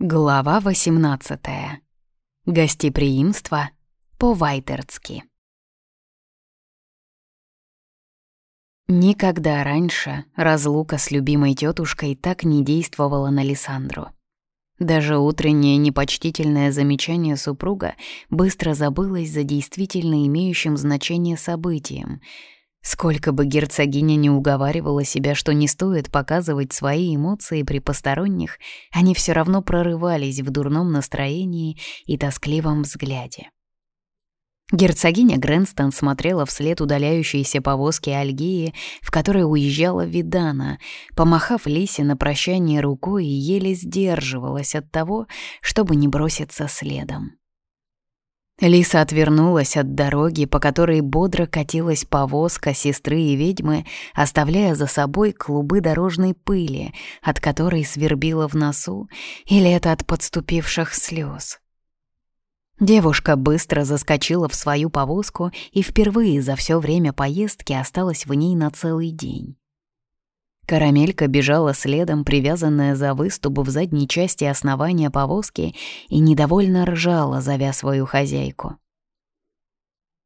Глава 18. Гостеприимство по-вайтерцки. Никогда раньше разлука с любимой тетушкой так не действовала на Лиссандру. Даже утреннее непочтительное замечание супруга быстро забылось за действительно имеющим значение событием — Сколько бы герцогиня не уговаривала себя, что не стоит показывать свои эмоции при посторонних, они все равно прорывались в дурном настроении и тоскливом взгляде. Герцогиня Грэнстон смотрела вслед удаляющейся повозки Альгии, в которой уезжала Видана, помахав Лисе на прощание рукой и еле сдерживалась от того, чтобы не броситься следом. Лиса отвернулась от дороги, по которой бодро катилась повозка сестры и ведьмы, оставляя за собой клубы дорожной пыли, от которой свербила в носу, или это от подступивших слез. Девушка быстро заскочила в свою повозку и впервые за все время поездки осталась в ней на целый день. Карамелька бежала следом, привязанная за выступ в задней части основания повозки, и недовольно ржала, зовя свою хозяйку.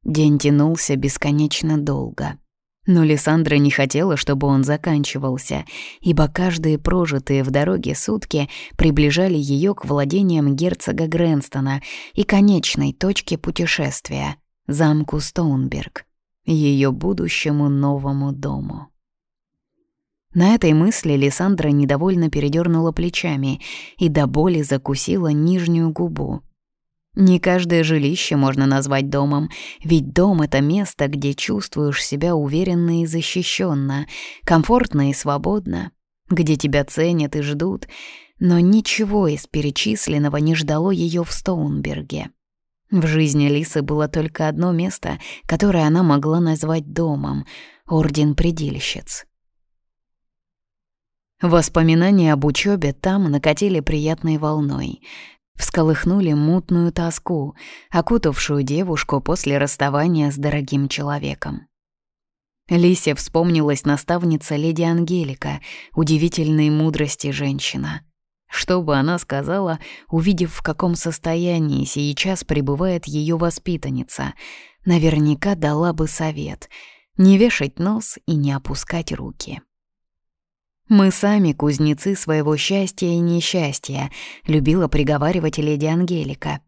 День тянулся бесконечно долго. Но Лиссандра не хотела, чтобы он заканчивался, ибо каждые прожитые в дороге сутки приближали ее к владениям герцога Грэнстона и конечной точке путешествия — замку Стоунберг, ее будущему новому дому. На этой мысли Лиссандра недовольно передернула плечами и до боли закусила нижнюю губу. Не каждое жилище можно назвать домом, ведь дом — это место, где чувствуешь себя уверенно и защищенно, комфортно и свободно, где тебя ценят и ждут, но ничего из перечисленного не ждало ее в Стоунберге. В жизни Лисы было только одно место, которое она могла назвать домом — Орден Предельщиц. Воспоминания об учебе там накатили приятной волной. Всколыхнули мутную тоску, окутавшую девушку после расставания с дорогим человеком. Лисе вспомнилась наставница леди Ангелика, удивительной мудрости женщина. Что бы она сказала, увидев, в каком состоянии сейчас пребывает ее воспитанница, наверняка дала бы совет — не вешать нос и не опускать руки. «Мы сами кузнецы своего счастья и несчастья», — любила приговаривать леди Ангелика.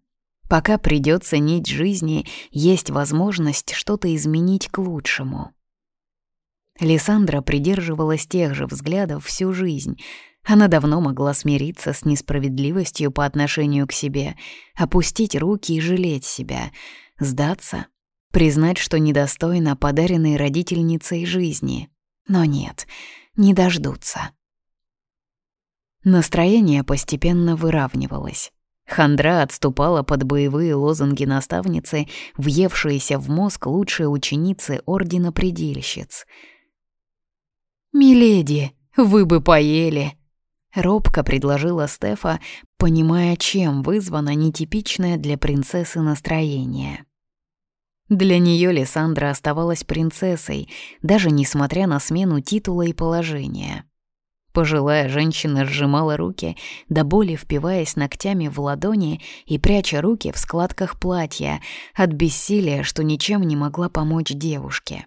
«Пока придется нить жизни, есть возможность что-то изменить к лучшему». Лиссандра придерживалась тех же взглядов всю жизнь. Она давно могла смириться с несправедливостью по отношению к себе, опустить руки и жалеть себя, сдаться, признать, что недостойна подаренной родительницей жизни. Но нет — не дождутся. Настроение постепенно выравнивалось. Хандра отступала под боевые лозунги наставницы, въевшиеся в мозг лучшие ученицы Ордена Предельщиц. «Миледи, вы бы поели!» — робко предложила Стефа, понимая, чем вызвано нетипичное для принцессы настроение. Для нее Лиссандра оставалась принцессой, даже несмотря на смену титула и положения. Пожилая женщина сжимала руки, до боли впиваясь ногтями в ладони и пряча руки в складках платья, от бессилия, что ничем не могла помочь девушке.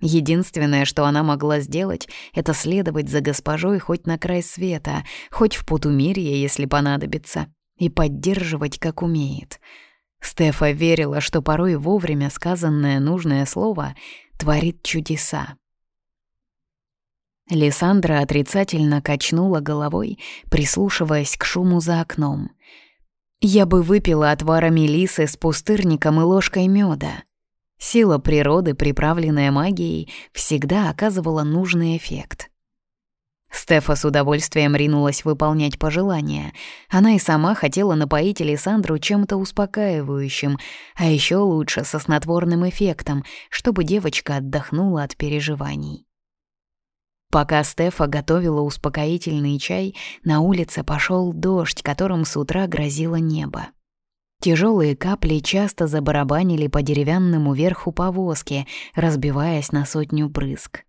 Единственное, что она могла сделать, это следовать за госпожой хоть на край света, хоть в Путумирье, если понадобится, и поддерживать, как умеет — Стефа верила, что порой вовремя сказанное нужное слово творит чудеса. Лиссандра отрицательно качнула головой, прислушиваясь к шуму за окном. «Я бы выпила отвара мелисы с пустырником и ложкой меда. Сила природы, приправленная магией, всегда оказывала нужный эффект. Стефа с удовольствием ринулась выполнять пожелания. Она и сама хотела напоить Александру чем-то успокаивающим, а еще лучше со снотворным эффектом, чтобы девочка отдохнула от переживаний. Пока Стефа готовила успокоительный чай, на улице пошел дождь, которым с утра грозило небо. Тяжелые капли часто забарабанили по деревянному верху повозки, разбиваясь на сотню брызг.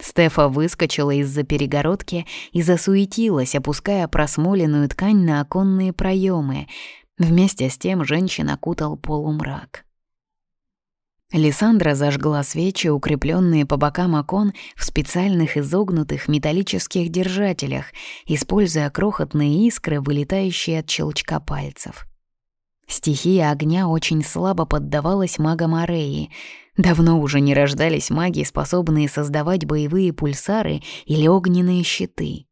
Стефа выскочила из-за перегородки и засуетилась, опуская просмоленную ткань на оконные проемы. Вместе с тем женщин окутал полумрак. Лиссандра зажгла свечи, укрепленные по бокам окон в специальных изогнутых металлических держателях, используя крохотные искры, вылетающие от щелчка пальцев. Стихия огня очень слабо поддавалась магам Ареи. Давно уже не рождались маги, способные создавать боевые пульсары или огненные щиты.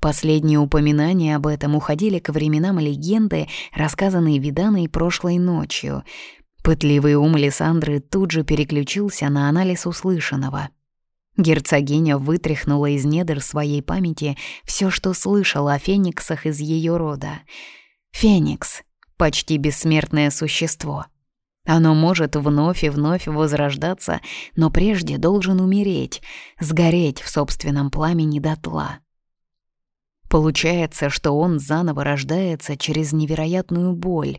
Последние упоминания об этом уходили к временам легенды, рассказанной Виданой прошлой ночью. Пытливый ум Лиссандры тут же переключился на анализ услышанного. Герцогиня вытряхнула из недр своей памяти все, что слышала о фениксах из ее рода. Феникс почти бессмертное существо. Оно может вновь и вновь возрождаться, но прежде должен умереть, сгореть в собственном пламени дотла. Получается, что он заново рождается через невероятную боль,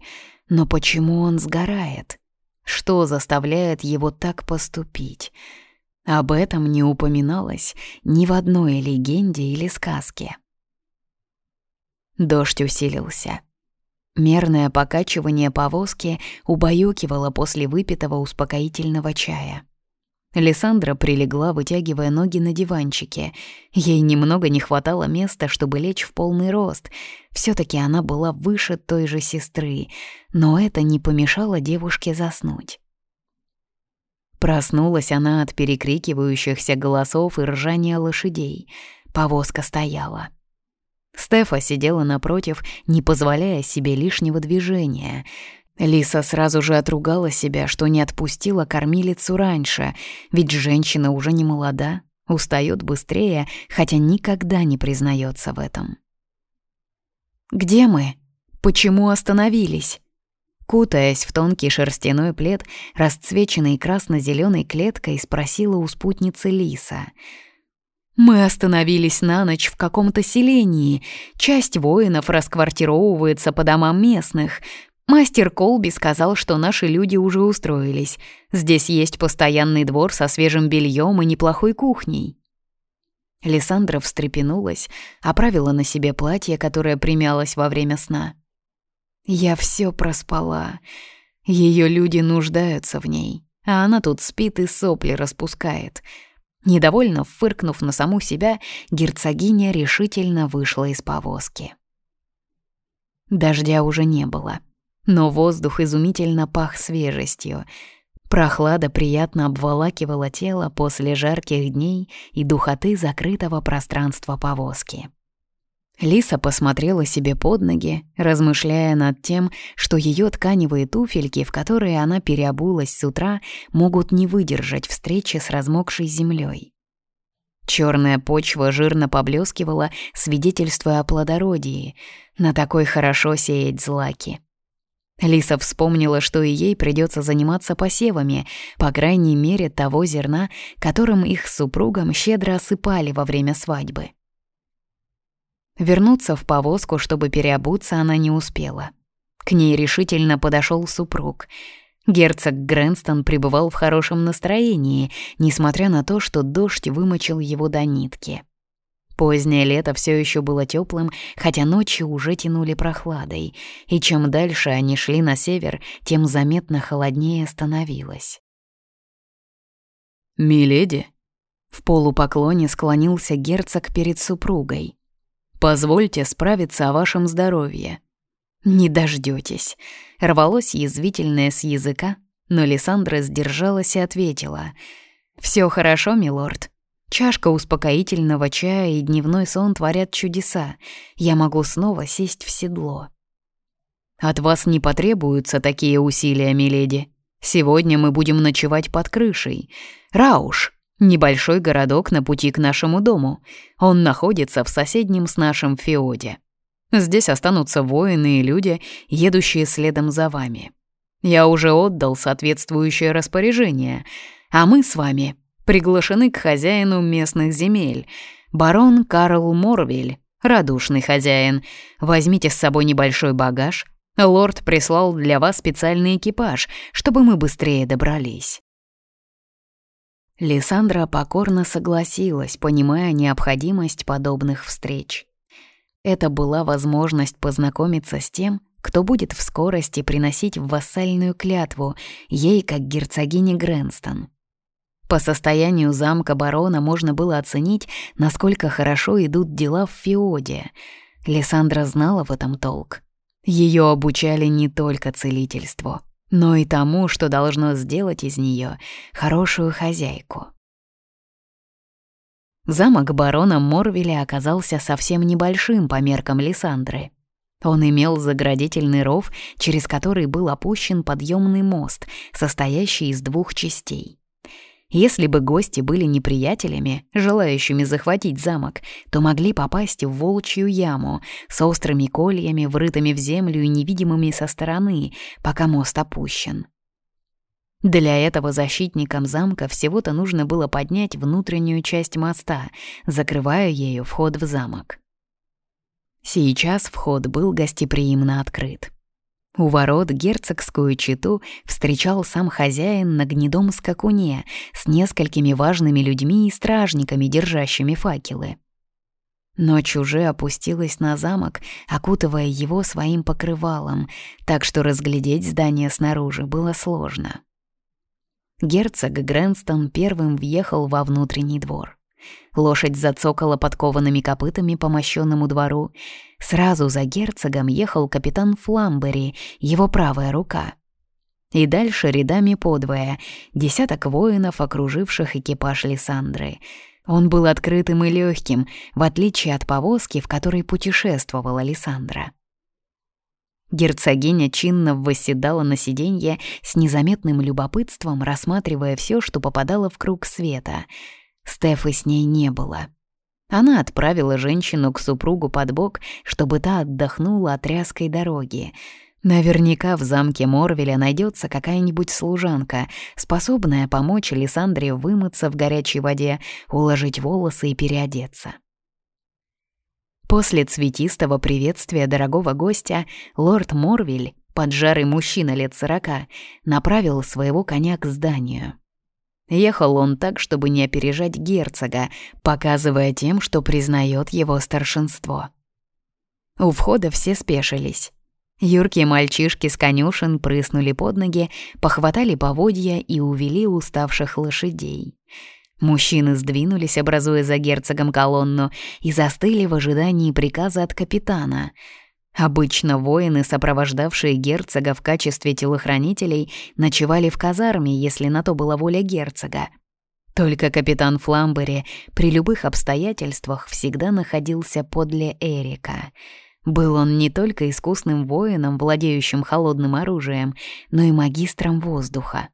но почему он сгорает? Что заставляет его так поступить? Об этом не упоминалось ни в одной легенде или сказке. Дождь усилился. Мерное покачивание повозки убаюкивало после выпитого успокоительного чая. Лиссандра прилегла, вытягивая ноги на диванчике. Ей немного не хватало места, чтобы лечь в полный рост. все таки она была выше той же сестры, но это не помешало девушке заснуть. Проснулась она от перекрикивающихся голосов и ржания лошадей. Повозка стояла. Стефа сидела напротив, не позволяя себе лишнего движения. Лиса сразу же отругала себя, что не отпустила кормилицу раньше, ведь женщина уже не молода, устает быстрее, хотя никогда не признается в этом. «Где мы? Почему остановились?» Кутаясь в тонкий шерстяной плед, расцвеченный красно зеленой клеткой, спросила у спутницы Лиса — мы остановились на ночь в каком-то селении. Часть воинов расквартировывается по домам местных. Мастер Колби сказал, что наши люди уже устроились. Здесь есть постоянный двор со свежим бельем и неплохой кухней. Лиссандра встрепенулась, оправила на себе платье, которое примялось во время сна. Я все проспала. Ее люди нуждаются в ней, а она тут спит и сопли распускает — Недовольно фыркнув на саму себя, герцогиня решительно вышла из повозки. Дождя уже не было, но воздух изумительно пах свежестью. Прохлада приятно обволакивала тело после жарких дней и духоты закрытого пространства повозки. Лиса посмотрела себе под ноги, размышляя над тем, что ее тканевые туфельки, в которые она переобулась с утра, могут не выдержать встречи с размокшей землей. Черная почва жирно поблескивала, свидетельствуя о плодородии. На такой хорошо сеять злаки. Лиса вспомнила, что и ей придется заниматься посевами, по крайней мере того зерна, которым их с супругом щедро осыпали во время свадьбы. Вернуться в повозку, чтобы переобуться, она не успела. К ней решительно подошел супруг. Герцог Грэнстон пребывал в хорошем настроении, несмотря на то, что дождь вымочил его до нитки. Позднее лето все еще было теплым, хотя ночи уже тянули прохладой, и чем дальше они шли на север, тем заметно холоднее становилось. «Миледи?» В полупоклоне склонился герцог перед супругой. Позвольте справиться о вашем здоровье». «Не дождётесь», — рвалось язвительное с языка, но Лиссандра сдержалась и ответила. «Всё хорошо, милорд. Чашка успокоительного чая и дневной сон творят чудеса. Я могу снова сесть в седло». «От вас не потребуются такие усилия, миледи. Сегодня мы будем ночевать под крышей. Рауш!» Небольшой городок на пути к нашему дому. Он находится в соседнем с нашим Феоде. Здесь останутся воины и люди, едущие следом за вами. Я уже отдал соответствующее распоряжение, а мы с вами приглашены к хозяину местных земель, барон Карл Морвель, радушный хозяин. Возьмите с собой небольшой багаж. Лорд прислал для вас специальный экипаж, чтобы мы быстрее добрались. Лиссандра покорно согласилась, понимая необходимость подобных встреч. Это была возможность познакомиться с тем, кто будет в скорости приносить вассальную клятву ей как герцогине Грэнстон. По состоянию замка барона можно было оценить, насколько хорошо идут дела в Феоде. Лиссандра знала в этом толк. Ее обучали не только целительству — но и тому, что должно сделать из нее хорошую хозяйку. Замок барона Морвеля оказался совсем небольшим по меркам Лиссандры. Он имел заградительный ров, через который был опущен подъемный мост, состоящий из двух частей. Если бы гости были неприятелями, желающими захватить замок, то могли попасть в волчью яму с острыми кольями, врытыми в землю и невидимыми со стороны, пока мост опущен. Для этого защитникам замка всего-то нужно было поднять внутреннюю часть моста, закрывая ею вход в замок. Сейчас вход был гостеприимно открыт. У ворот герцогскую читу встречал сам хозяин на гнедом скакуне с несколькими важными людьми и стражниками, держащими факелы. Ночь уже опустилась на замок, окутывая его своим покрывалом, так что разглядеть здание снаружи было сложно. Герцог Грэнстон первым въехал во внутренний двор. Лошадь зацокала подкованными копытами по мощенному двору. Сразу за герцогом ехал капитан Фламбери, его правая рука. И дальше рядами подвое десяток воинов, окруживших экипаж Лиссандры. Он был открытым и легким, в отличие от повозки, в которой путешествовала Лиссандра. Герцогиня чинно восседала на сиденье с незаметным любопытством, рассматривая все, что попадало в круг света — Стефы с ней не было. Она отправила женщину к супругу под бок, чтобы та отдохнула от рязкой дороги. Наверняка в замке Морвеля найдется какая-нибудь служанка, способная помочь Лиссандре вымыться в горячей воде, уложить волосы и переодеться. После цветистого приветствия дорогого гостя лорд Морвиль, поджарый мужчина лет сорока, направил своего коня к зданию. Ехал он так, чтобы не опережать герцога, показывая тем, что признает его старшинство. У входа все спешились. Юркие мальчишки с конюшен прыснули под ноги, похватали поводья и увели уставших лошадей. Мужчины сдвинулись, образуя за герцогом колонну, и застыли в ожидании приказа от капитана — Обычно воины, сопровождавшие герцога в качестве телохранителей, ночевали в казарме, если на то была воля герцога. Только капитан Фламбери при любых обстоятельствах всегда находился подле Эрика. Был он не только искусным воином, владеющим холодным оружием, но и магистром воздуха.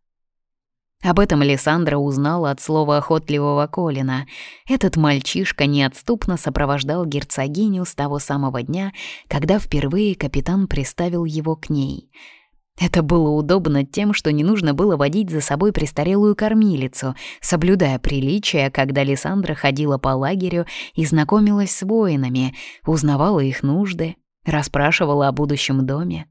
Об этом Лиссандра узнала от слова охотливого Колина. Этот мальчишка неотступно сопровождал герцогиню с того самого дня, когда впервые капитан приставил его к ней. Это было удобно тем, что не нужно было водить за собой престарелую кормилицу, соблюдая приличия, когда Лиссандра ходила по лагерю и знакомилась с воинами, узнавала их нужды, расспрашивала о будущем доме.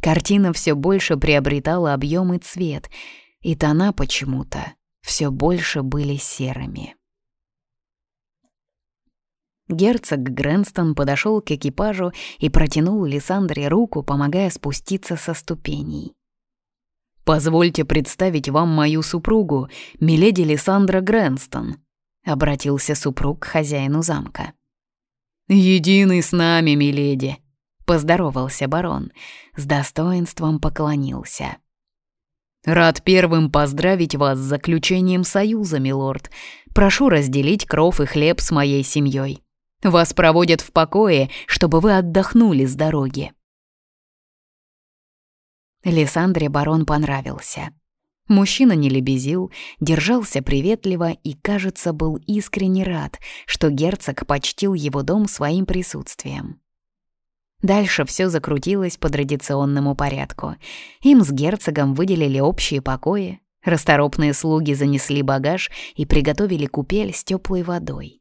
Картина все больше приобретала объем и цвет — и тона почему-то все больше были серыми. Герцог Грэнстон подошел к экипажу и протянул Лиссандре руку, помогая спуститься со ступеней. «Позвольте представить вам мою супругу, миледи Лиссандра Грэнстон», — обратился супруг к хозяину замка. «Единый с нами, миледи», — поздоровался барон, с достоинством поклонился. «Рад первым поздравить вас с заключением союза, милорд. Прошу разделить кров и хлеб с моей семьей. Вас проводят в покое, чтобы вы отдохнули с дороги». Лиссандре барон понравился. Мужчина не лебезил, держался приветливо и, кажется, был искренне рад, что герцог почтил его дом своим присутствием. Дальше все закрутилось по традиционному порядку. Им с герцогом выделили общие покои, расторопные слуги занесли багаж и приготовили купель с теплой водой.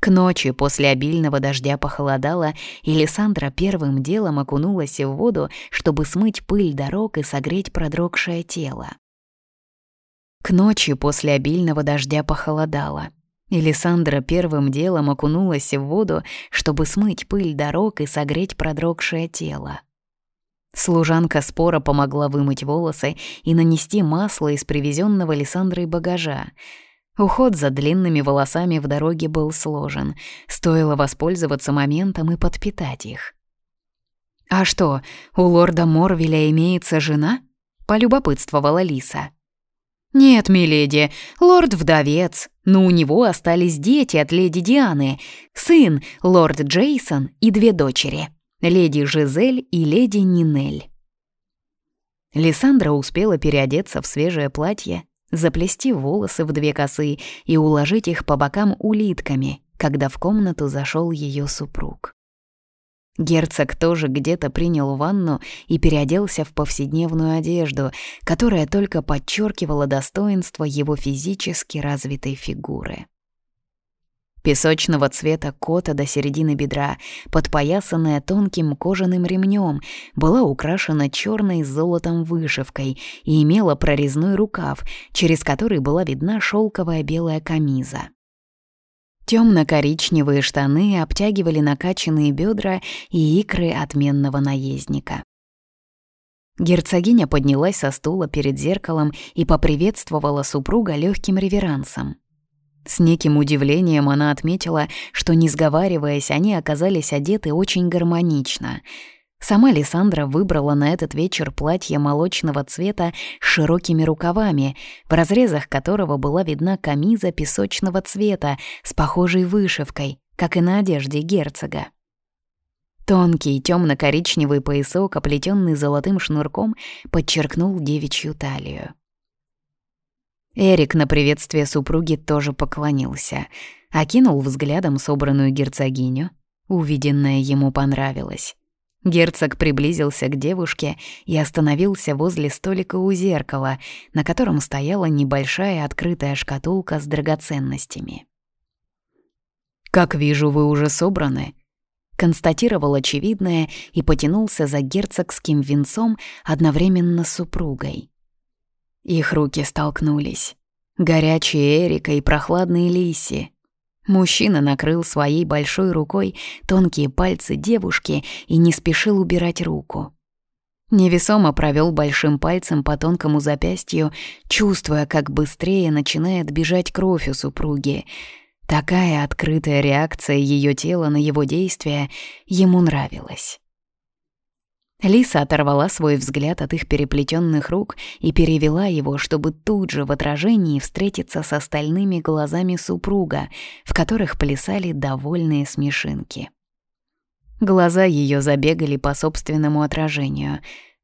К ночи после обильного дождя похолодало, и Лиссандра первым делом окунулась в воду, чтобы смыть пыль дорог и согреть продрогшее тело. К ночи после обильного дождя похолодало, и первым делом окунулась в воду, чтобы смыть пыль дорог и согреть продрогшее тело. Служанка спора помогла вымыть волосы и нанести масло из привезенного Лиссандрой багажа. Уход за длинными волосами в дороге был сложен. Стоило воспользоваться моментом и подпитать их. «А что, у лорда Морвеля имеется жена?» — полюбопытствовала Лиса. «Нет, миледи, лорд вдовец, но у него остались дети от леди Дианы, сын, лорд Джейсон и две дочери» леди Жизель и леди Нинель. Лиссандра успела переодеться в свежее платье, заплести волосы в две косы и уложить их по бокам улитками, когда в комнату зашел ее супруг. Герцог тоже где-то принял ванну и переоделся в повседневную одежду, которая только подчеркивала достоинство его физически развитой фигуры песочного цвета кота до середины бедра, подпоясанная тонким кожаным ремнем, была украшена черной с золотом вышивкой и имела прорезной рукав, через который была видна шелковая белая камиза. Темно-коричневые штаны обтягивали накачанные бедра и икры отменного наездника. Герцогиня поднялась со стула перед зеркалом и поприветствовала супруга легким реверансом. С неким удивлением она отметила, что, не сговариваясь, они оказались одеты очень гармонично. Сама Лиссандра выбрала на этот вечер платье молочного цвета с широкими рукавами, в разрезах которого была видна камиза песочного цвета с похожей вышивкой, как и на одежде герцога. Тонкий темно-коричневый поясок, оплетенный золотым шнурком, подчеркнул девичью талию. Эрик на приветствие супруги тоже поклонился, окинул взглядом собранную герцогиню. Увиденное ему понравилось. Герцог приблизился к девушке и остановился возле столика у зеркала, на котором стояла небольшая открытая шкатулка с драгоценностями. «Как вижу, вы уже собраны», — констатировал очевидное и потянулся за герцогским венцом одновременно с супругой. Их руки столкнулись. Горячие Эрика и прохладные Лиси. Мужчина накрыл своей большой рукой тонкие пальцы девушки и не спешил убирать руку. Невесомо провел большим пальцем по тонкому запястью, чувствуя, как быстрее начинает бежать кровь у супруги. Такая открытая реакция ее тела на его действия ему нравилась. Лиса оторвала свой взгляд от их переплетенных рук и перевела его, чтобы тут же в отражении встретиться с остальными глазами супруга, в которых плясали довольные смешинки. Глаза ее забегали по собственному отражению,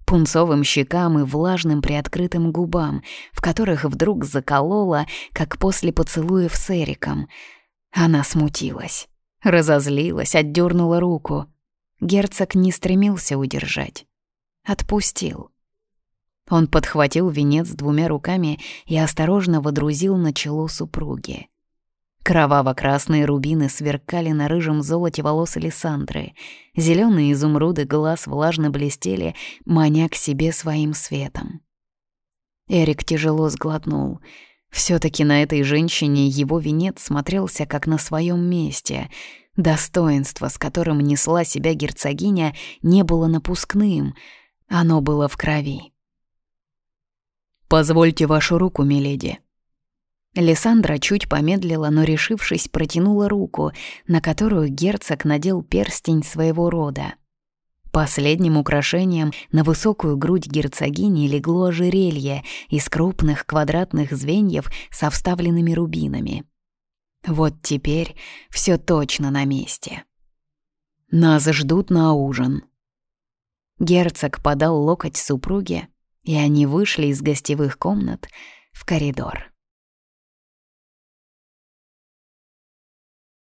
пунцовым щекам и влажным приоткрытым губам, в которых вдруг заколола, как после поцелуев с Эриком. Она смутилась, разозлилась, отдернула руку — Герцог не стремился удержать. Отпустил. Он подхватил венец двумя руками и осторожно водрузил на чело супруги. Кроваво-красные рубины сверкали на рыжем золоте волос Александры. Зеленые изумруды глаз влажно блестели, маня к себе своим светом. Эрик тяжело сглотнул. все таки на этой женщине его венец смотрелся как на своем месте — Достоинство, с которым несла себя герцогиня, не было напускным, оно было в крови. «Позвольте вашу руку, миледи». Лиссандра чуть помедлила, но, решившись, протянула руку, на которую герцог надел перстень своего рода. Последним украшением на высокую грудь герцогини легло ожерелье из крупных квадратных звеньев со вставленными рубинами. Вот теперь все точно на месте. Нас ждут на ужин. Герцог подал локоть супруге, и они вышли из гостевых комнат в коридор.